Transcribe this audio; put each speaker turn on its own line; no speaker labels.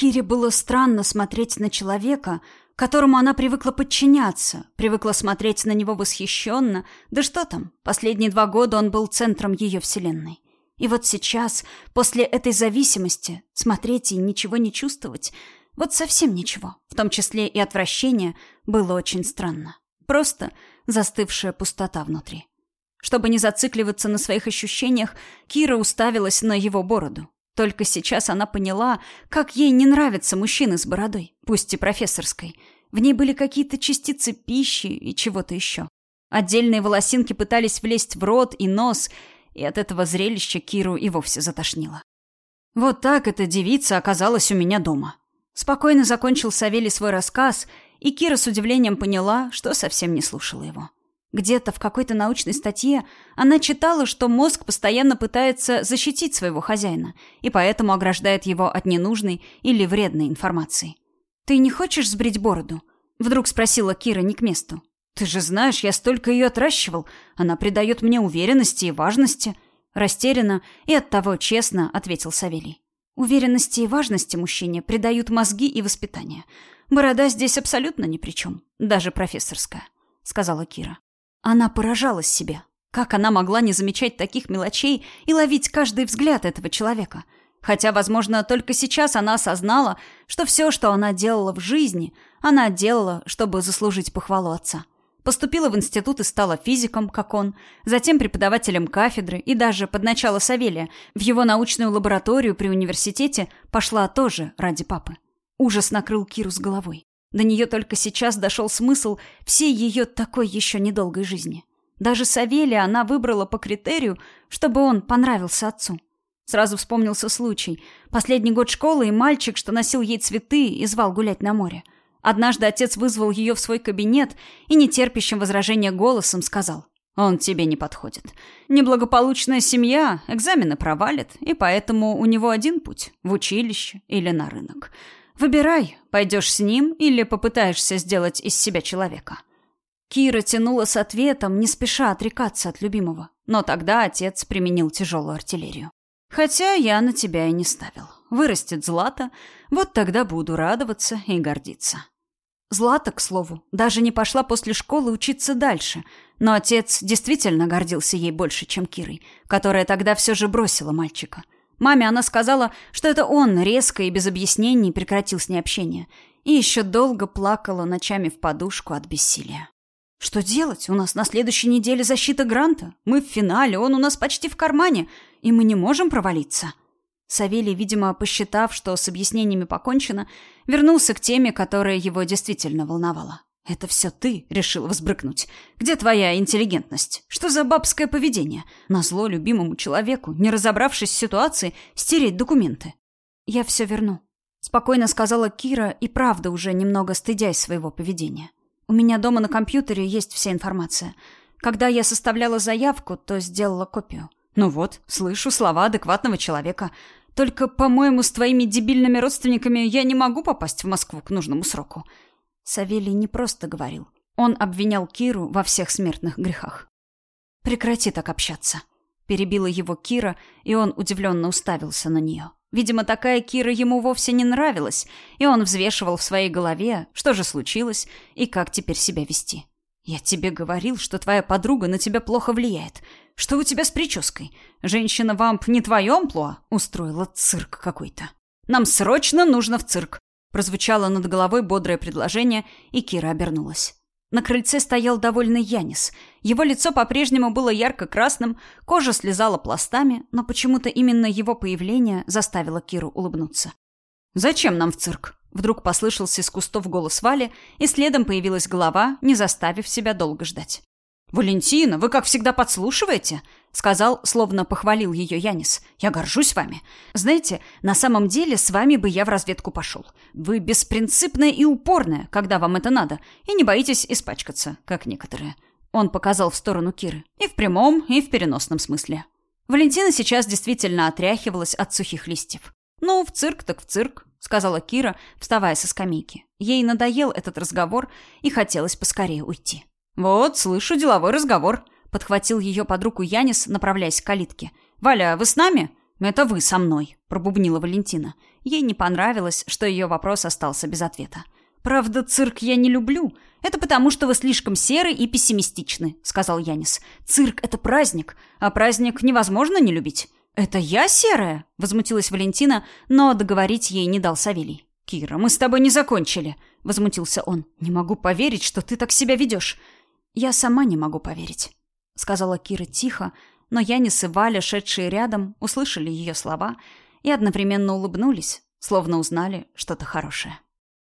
Кире было странно смотреть на человека, которому она привыкла подчиняться, привыкла смотреть на него восхищенно. Да что там, последние два года он был центром ее вселенной. И вот сейчас, после этой зависимости, смотреть и ничего не чувствовать, вот совсем ничего, в том числе и отвращение, было очень странно. Просто застывшая пустота внутри. Чтобы не зацикливаться на своих ощущениях, Кира уставилась на его бороду. Только сейчас она поняла, как ей не нравятся мужчины с бородой, пусть и профессорской. В ней были какие-то частицы пищи и чего-то еще. Отдельные волосинки пытались влезть в рот и нос, и от этого зрелища Киру и вовсе затошнило. Вот так эта девица оказалась у меня дома. Спокойно закончил Савелий свой рассказ, и Кира с удивлением поняла, что совсем не слушала его. Где-то в какой-то научной статье она читала, что мозг постоянно пытается защитить своего хозяина и поэтому ограждает его от ненужной или вредной информации. «Ты не хочешь сбрить бороду?» — вдруг спросила Кира не к месту. «Ты же знаешь, я столько ее отращивал. Она придает мне уверенности и важности». Растерянно и оттого честно ответил Савелий. Уверенности и важности мужчине придают мозги и воспитание. Борода здесь абсолютно ни при чем, даже профессорская, сказала Кира. Она поражалась себе. Как она могла не замечать таких мелочей и ловить каждый взгляд этого человека? Хотя, возможно, только сейчас она осознала, что все, что она делала в жизни, она делала, чтобы заслужить похвалу отца. Поступила в институт и стала физиком, как он, затем преподавателем кафедры и даже под начало Савелия в его научную лабораторию при университете пошла тоже ради папы. Ужас накрыл Киру с головой. До нее только сейчас дошел смысл всей ее такой еще недолгой жизни. Даже Савелия она выбрала по критерию, чтобы он понравился отцу. Сразу вспомнился случай. Последний год школы и мальчик, что носил ей цветы и звал гулять на море. Однажды отец вызвал ее в свой кабинет и нетерпящим возражения голосом сказал «Он тебе не подходит. Неблагополучная семья экзамены провалит, и поэтому у него один путь – в училище или на рынок. Выбирай, пойдешь с ним или попытаешься сделать из себя человека». Кира тянула с ответом, не спеша отрекаться от любимого. Но тогда отец применил тяжелую артиллерию. «Хотя я на тебя и не ставил. Вырастет Злата, вот тогда буду радоваться и гордиться». Злата, к слову, даже не пошла после школы учиться дальше, но отец действительно гордился ей больше, чем Кирой, которая тогда все же бросила мальчика. Маме она сказала, что это он резко и без объяснений прекратил с ней общение, и еще долго плакала ночами в подушку от бессилия. «Что делать? У нас на следующей неделе защита гранта. Мы в финале, он у нас почти в кармане, и мы не можем провалиться». Савелий, видимо, посчитав, что с объяснениями покончено, вернулся к теме, которая его действительно волновала. «Это все ты решил взбрыкнуть. Где твоя интеллигентность? Что за бабское поведение? Назло любимому человеку, не разобравшись в ситуации, стереть документы». «Я все верну», — спокойно сказала Кира и правда уже немного стыдясь своего поведения. «У меня дома на компьютере есть вся информация. Когда я составляла заявку, то сделала копию». «Ну вот, слышу слова адекватного человека. Только, по-моему, с твоими дебильными родственниками я не могу попасть в Москву к нужному сроку. Савелий не просто говорил. Он обвинял Киру во всех смертных грехах. Прекрати так общаться, перебила его Кира, и он удивленно уставился на нее. Видимо, такая Кира ему вовсе не нравилась, и он взвешивал в своей голове, что же случилось и как теперь себя вести. «Я тебе говорил, что твоя подруга на тебя плохо влияет. Что у тебя с прической? Женщина-вамп не твое амплуа? Устроила цирк какой-то. Нам срочно нужно в цирк!» Прозвучало над головой бодрое предложение, и Кира обернулась. На крыльце стоял довольный Янис. Его лицо по-прежнему было ярко-красным, кожа слезала пластами, но почему-то именно его появление заставило Киру улыбнуться. «Зачем нам в цирк?» Вдруг послышался из кустов голос Вали, и следом появилась голова, не заставив себя долго ждать. «Валентина, вы, как всегда, подслушиваете?» — сказал, словно похвалил ее Янис. «Я горжусь вами. Знаете, на самом деле с вами бы я в разведку пошел. Вы беспринципная и упорная, когда вам это надо, и не боитесь испачкаться, как некоторые». Он показал в сторону Киры. И в прямом, и в переносном смысле. Валентина сейчас действительно отряхивалась от сухих листьев. «Ну, в цирк так в цирк сказала Кира, вставая со скамейки. Ей надоел этот разговор и хотелось поскорее уйти. «Вот, слышу деловой разговор», — подхватил ее под руку Янис, направляясь к калитке. «Валя, вы с нами?» «Это вы со мной», — пробубнила Валентина. Ей не понравилось, что ее вопрос остался без ответа. «Правда, цирк я не люблю. Это потому, что вы слишком серы и пессимистичны», — сказал Янис. «Цирк — это праздник, а праздник невозможно не любить». «Это я серая?» — возмутилась Валентина, но договорить ей не дал Савелий. «Кира, мы с тобой не закончили», — возмутился он. «Не могу поверить, что ты так себя ведешь». «Я сама не могу поверить», — сказала Кира тихо, но Янис и Валя, шедшие рядом, услышали ее слова и одновременно улыбнулись, словно узнали что-то хорошее.